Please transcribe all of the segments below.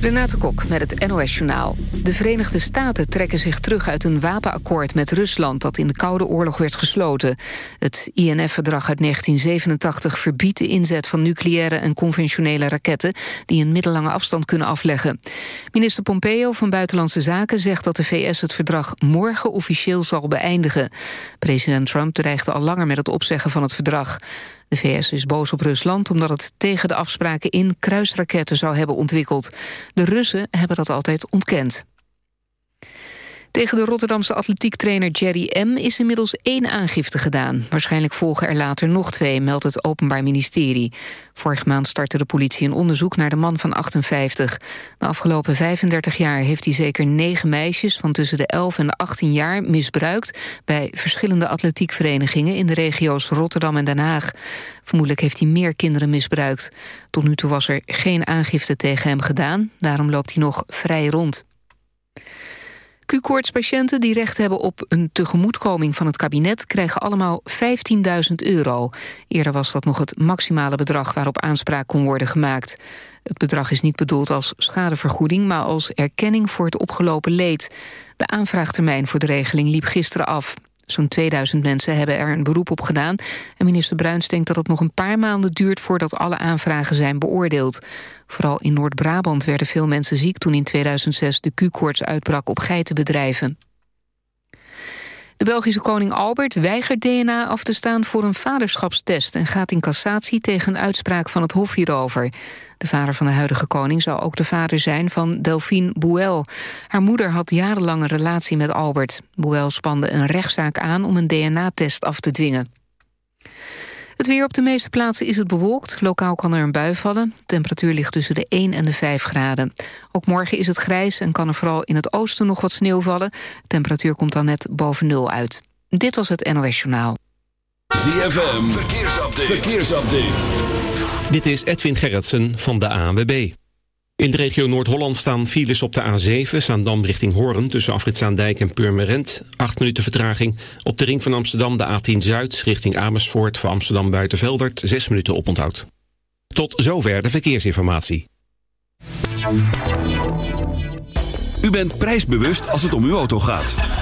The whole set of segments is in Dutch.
Renate Kok met het NOS Journaal. De Verenigde Staten trekken zich terug uit een wapenakkoord met Rusland... dat in de Koude Oorlog werd gesloten. Het INF-verdrag uit 1987 verbiedt de inzet van nucleaire en conventionele raketten... die een middellange afstand kunnen afleggen. Minister Pompeo van Buitenlandse Zaken zegt dat de VS het verdrag morgen officieel zal beëindigen. President Trump dreigde al langer met het opzeggen van het verdrag. De VS is boos op Rusland omdat het tegen de afspraken in kruisraketten zou hebben ontwikkeld. De Russen hebben dat altijd ontkend. Tegen de Rotterdamse atletiektrainer Jerry M. is inmiddels één aangifte gedaan. Waarschijnlijk volgen er later nog twee, meldt het Openbaar Ministerie. Vorige maand startte de politie een onderzoek naar de man van 58. De afgelopen 35 jaar heeft hij zeker negen meisjes... van tussen de 11 en de 18 jaar misbruikt... bij verschillende atletiekverenigingen in de regio's Rotterdam en Den Haag. Vermoedelijk heeft hij meer kinderen misbruikt. Tot nu toe was er geen aangifte tegen hem gedaan. Daarom loopt hij nog vrij rond. Q-koortspatiënten die recht hebben op een tegemoetkoming van het kabinet... krijgen allemaal 15.000 euro. Eerder was dat nog het maximale bedrag waarop aanspraak kon worden gemaakt. Het bedrag is niet bedoeld als schadevergoeding... maar als erkenning voor het opgelopen leed. De aanvraagtermijn voor de regeling liep gisteren af. Zo'n 2000 mensen hebben er een beroep op gedaan. En minister Bruins denkt dat het nog een paar maanden duurt... voordat alle aanvragen zijn beoordeeld. Vooral in Noord-Brabant werden veel mensen ziek... toen in 2006 de Q-koorts uitbrak op geitenbedrijven. De Belgische koning Albert weigert DNA af te staan voor een vaderschapstest... en gaat in cassatie tegen een uitspraak van het Hof hierover. De vader van de huidige koning zou ook de vader zijn van Delphine Bouel. Haar moeder had jarenlang een relatie met Albert. Bouel spande een rechtszaak aan om een DNA-test af te dwingen. Het weer op de meeste plaatsen is het bewolkt. Lokaal kan er een bui vallen. De temperatuur ligt tussen de 1 en de 5 graden. Ook morgen is het grijs en kan er vooral in het oosten nog wat sneeuw vallen. De temperatuur komt dan net boven nul uit. Dit was het NOS Journaal. ZFM, verkeersupdate. verkeersupdate. Dit is Edwin Gerritsen van de ANWB. In de regio Noord-Holland staan files op de A7, Zaandam richting Hoorn... tussen Afritzaandijk en Purmerend, 8 minuten vertraging. Op de ring van Amsterdam de A10 Zuid richting Amersfoort... voor Amsterdam Buitenveldert, 6 minuten oponthoud. Tot zover de verkeersinformatie. U bent prijsbewust als het om uw auto gaat.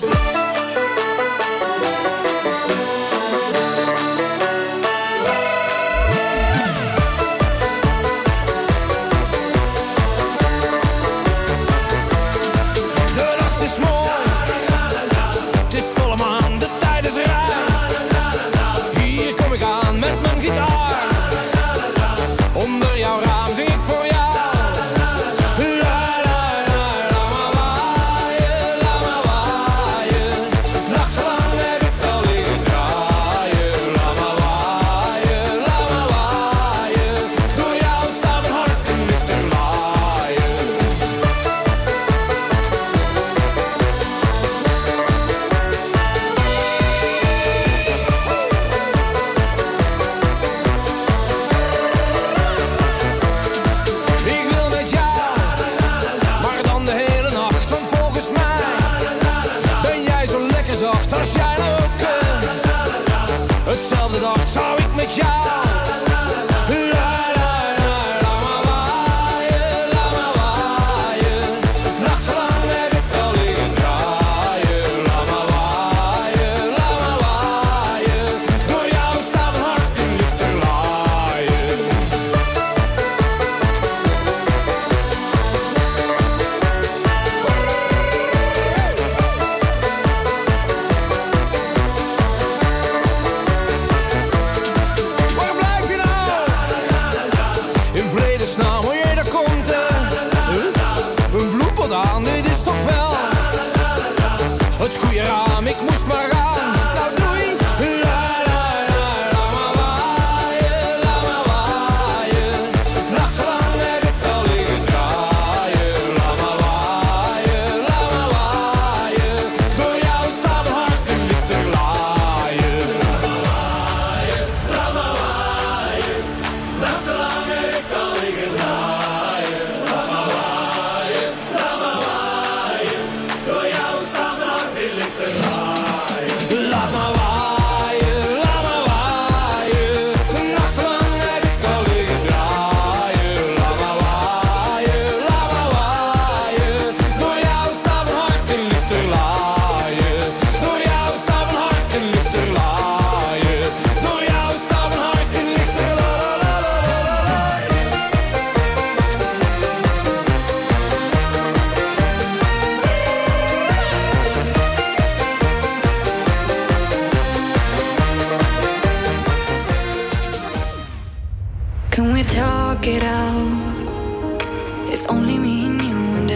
Bye. donderdag zou ik met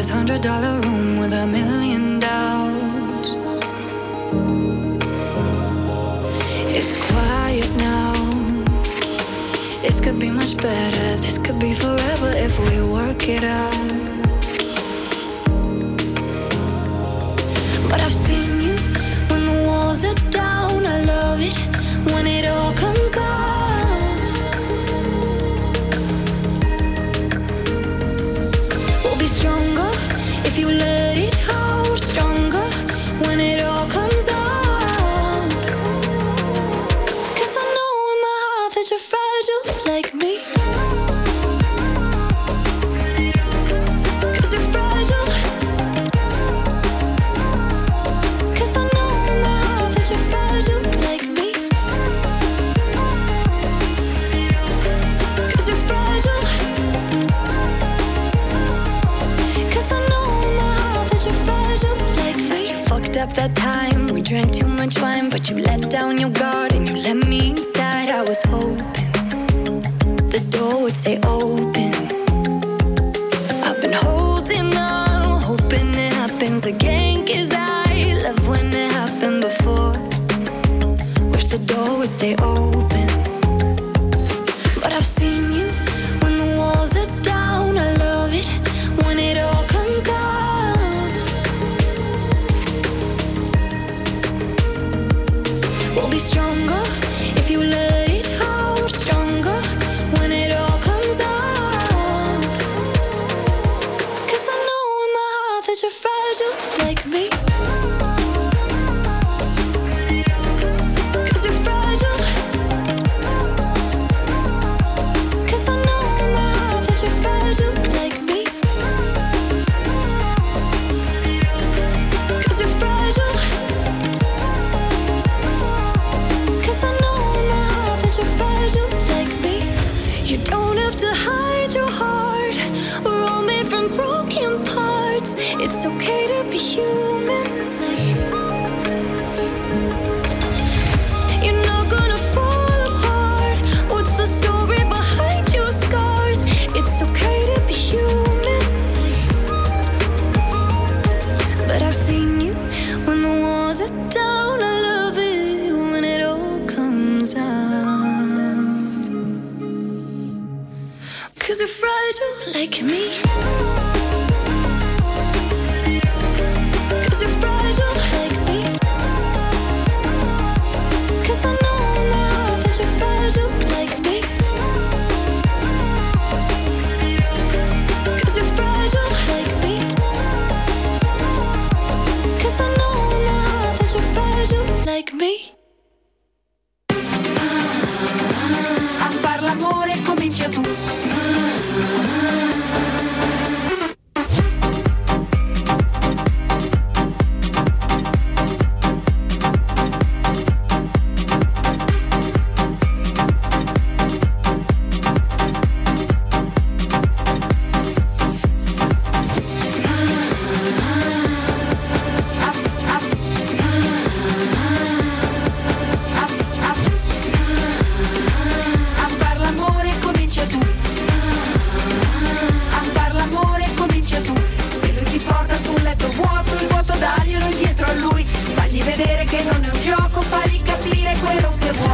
this hundred dollar room with a million doubts. It's quiet now. This could be much better. This could be forever if we work it out. up that time. We drank too much wine, but you let down your guard and you let me inside. I was hoping.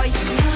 you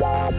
Bye.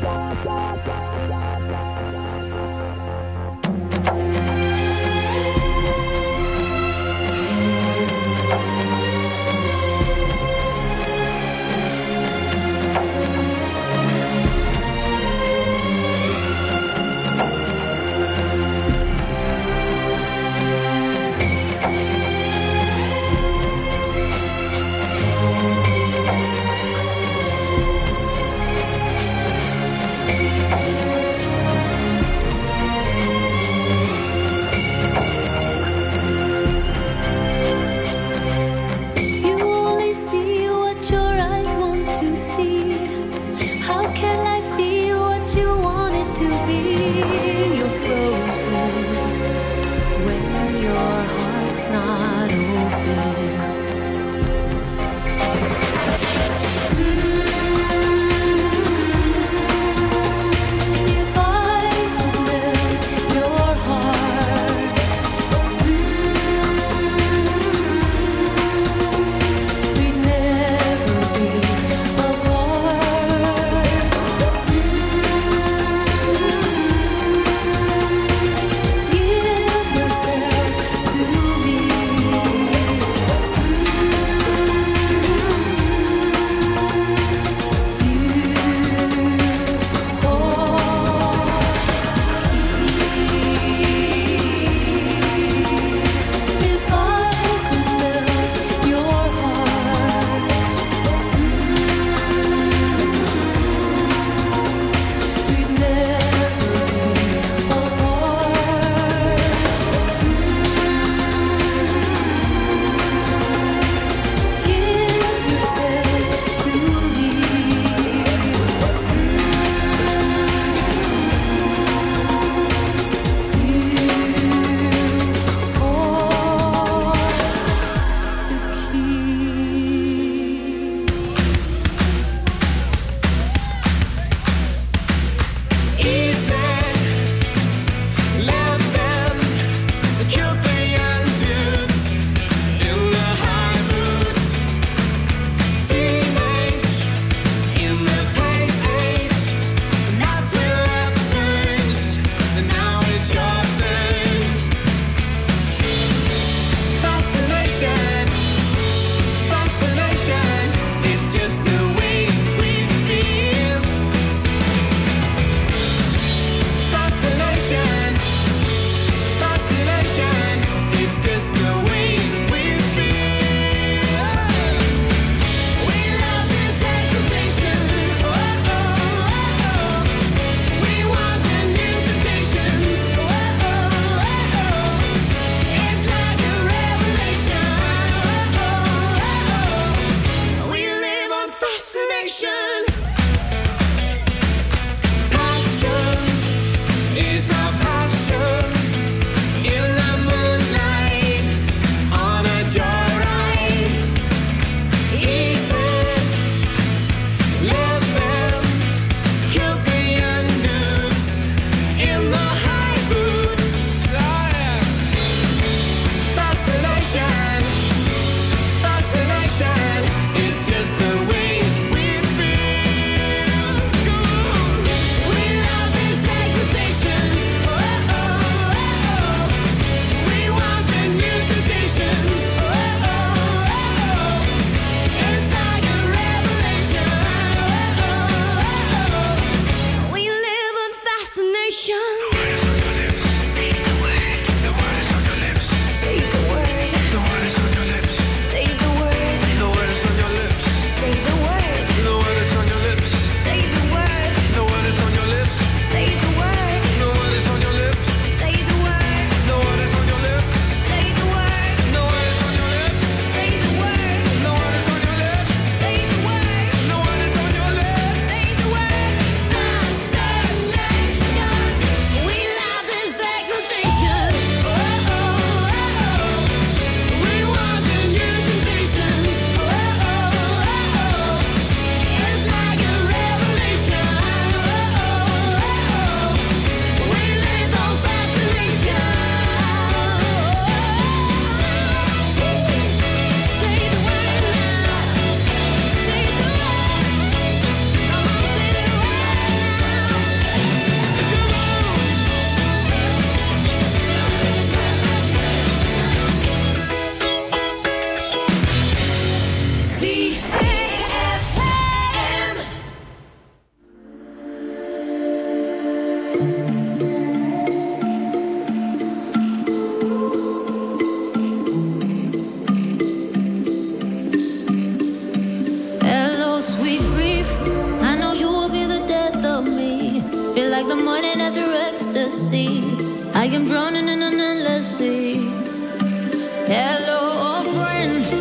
Hello, old friend.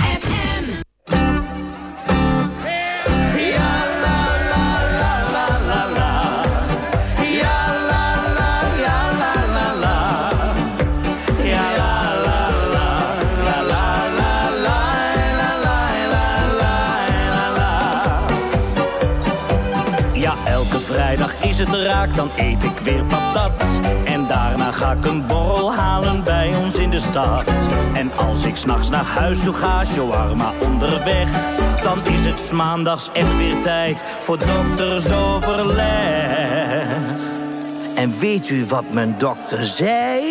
het raakt, dan eet ik weer patat. En daarna ga ik een borrel halen bij ons in de stad. En als ik s'nachts naar huis toe ga, shawarma onderweg. Dan is het maandags echt weer tijd voor doktersoverleg. En weet u wat mijn dokter zei?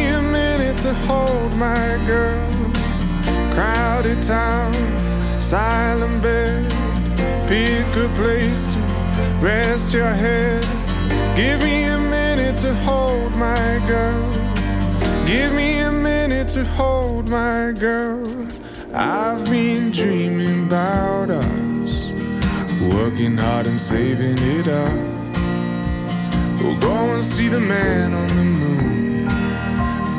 to hold my girl. Crowded town, silent bed. Pick a place to rest your head. Give me a minute to hold my girl. Give me a minute to hold my girl. I've been dreaming about us, working hard and saving it up. We'll go and see the man on the moon.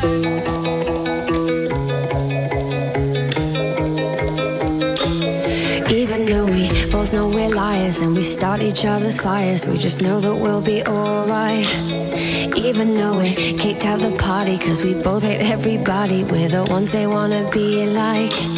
Even though we both know we're liars and we start each other's fires, we just know that we'll be alright. Even though we kicked out the party, cause we both hate everybody, we're the ones they wanna be like.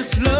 this love.